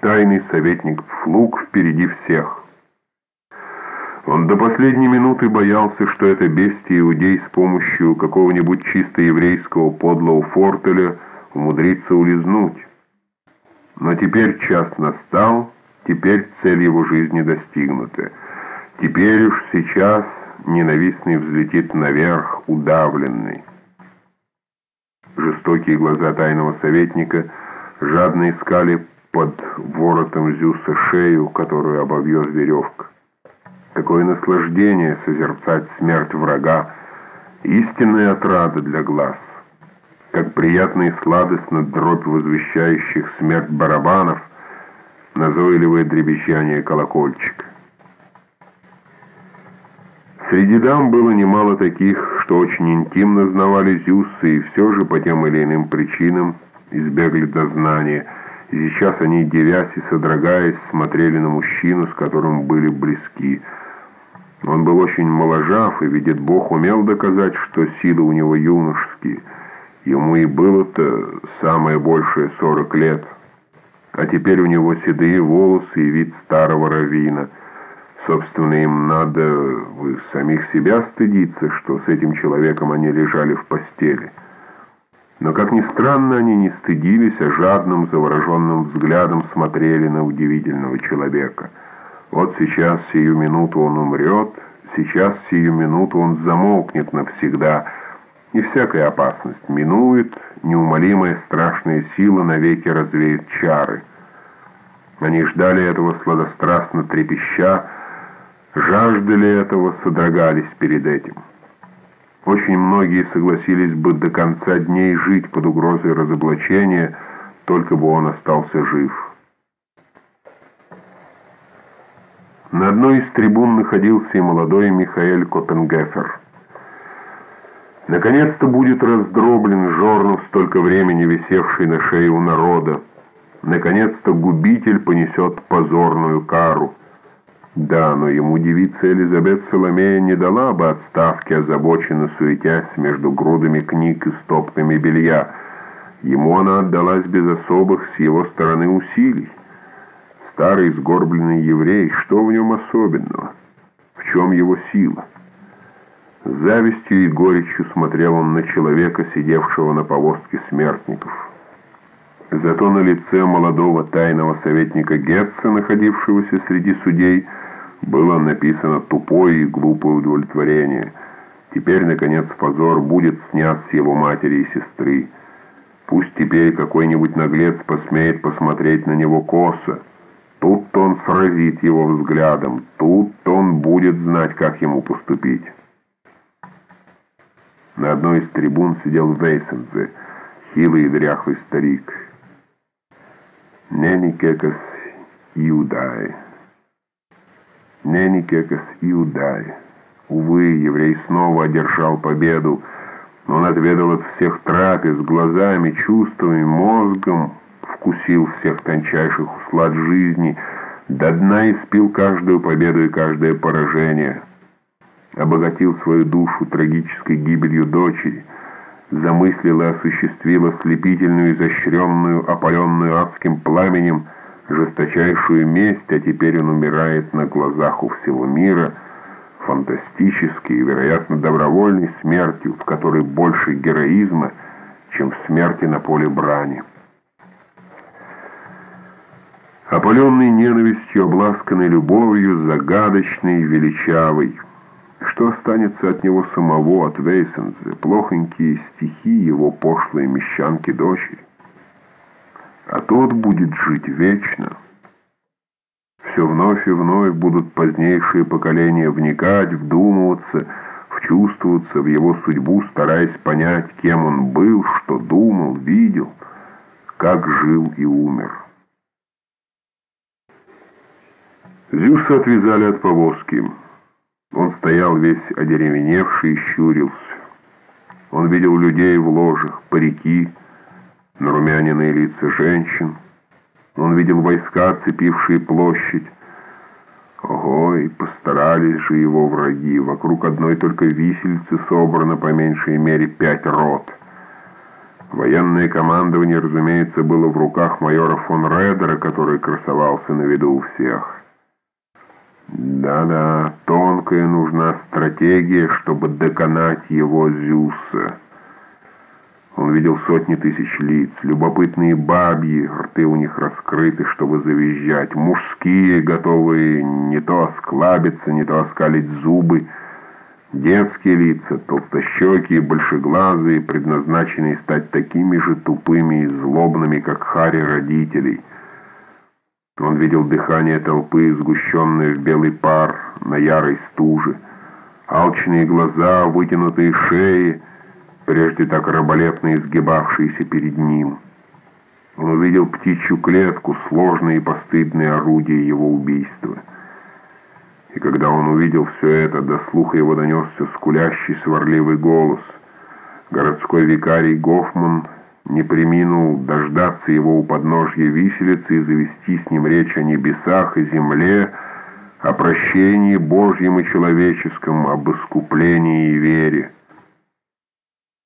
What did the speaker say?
тайный советник Флук впереди всех. Он до последней минуты боялся, что это бестия иудей с помощью какого-нибудь чисто еврейского подлого фортеля умудрится улизнуть. Но теперь час настал, теперь цель его жизни достигнута. Теперь уж сейчас ненавистный взлетит наверх, удавленный. Жестокие глаза тайного советника жадно искали под воротом Зюса шею, которую обовьет веревка. Какое наслаждение созерцать смерть врага, истинная отрада для глаз. Как приятно и сладостно дробь возвещающих смерть барабанов, назойливое дребезжание колокольчика. Среди дам было немало таких, что очень интимно знавали Зюса и все же по тем или иным причинам избегли дознания. И сейчас они, девясь и содрогаясь, смотрели на мужчину, с которым были близки. Он был очень моложав и, видит Бог, умел доказать, что силы у него юношеские. Ему и было-то самое большее сорок лет. А теперь у него седые волосы и вид старого равина – Собственно, им надо самих себя стыдиться, что с этим человеком они лежали в постели. Но, как ни странно, они не стыдились, а жадным, завороженным взглядом смотрели на удивительного человека. Вот сейчас, сию минуту он умрет, сейчас, сию минуту он замолкнет навсегда, и всякая опасность минует, неумолимая страшная сила навеки развеет чары. Они ждали этого сладострастно трепеща, жаждали этого, содрогались перед этим. Очень многие согласились бы до конца дней жить под угрозой разоблачения, только бы он остался жив. На одной из трибун находился и молодой Михаэль Копенгефер. Наконец-то будет раздроблен жорнов, столько времени висевший на шее у народа. Наконец-то губитель понесет позорную кару. Да, но ему девица Элизабет Соломея не дала бы отставки, озабоченно суетясь между грудами книг и стопками белья. Ему она отдалась без особых с его стороны усилий. Старый сгорбленный еврей, что в нем особенного? В чем его сила? С завистью и горечью смотрел он на человека, сидевшего на повозке смертников. Зато на лице молодого тайного советника Гетца, находившегося среди судей, было написано тупое и глупое удовлетворение. Теперь, наконец, позор будет снят с его матери и сестры. Пусть теперь какой-нибудь наглец посмеет посмотреть на него косо. Тут он сразит его взглядом, тут он будет знать, как ему поступить. На одной из трибун сидел Вейсензе, хилый и дряхлый старик. «Нени кекас иудай». Неникекас Иудай. Увы, еврей снова одержал победу. Он отведал от всех трапез, глазами, чувствами, мозгом, вкусил всех тончайших услад жизни, до дна испил каждую победу и каждое поражение. Обогатил свою душу трагической гибелью дочери, замыслил и осуществил ослепительную, изощренную, опаленную адским пламенем, жесточайшую месть, а теперь он умирает на глазах у всего мира, фантастической и, вероятно, добровольной смертью, в которой больше героизма, чем в смерти на поле брани. Опаленный ненавистью, обласканный любовью, загадочный и величавый. Что останется от него самого, от Вейсензе, плохонькие стихи его пошлой мещанки-дочери? А тот будет жить вечно. Все вновь и вновь будут позднейшие поколения вникать, вдумываться, вчувствоваться в его судьбу, стараясь понять, кем он был, что думал, видел, как жил и умер. Зюса отвязали от повозки. Он стоял весь одеревеневший и щурился. Он видел людей в ложах, парики, нарумяненные лица женщин. Он видел войска, цепившие площадь. Ого, и постарались же его враги. Вокруг одной только висельцы собрано по меньшей мере пять рот. Военное командование, разумеется, было в руках майора фон Редера, который красовался на виду у всех. Да-да, тонкая нужна стратегия, чтобы доконать его Зюса. Он видел сотни тысяч лиц, любопытные бабьи, рты у них раскрыты, чтобы завизжать, мужские, готовые не то осклабиться, не то оскалить зубы, детские лица, толстощекие, большеглазые, предназначенные стать такими же тупыми и злобными, как хари родителей. Он видел дыхание толпы, сгущенное в белый пар на ярой стуже, алчные глаза, вытянутые шеи, прежде так раболепно изгибавшиеся перед ним. Он увидел птичью клетку, сложное и постыдное орудие его убийства. И когда он увидел все это, до слуха его донесся скулящий сварливый голос. Городской викарий Гофман не приминул дождаться его у подножья виселицы и завести с ним речь о небесах и земле, о прощении Божьем и человеческом, об искуплении и вере.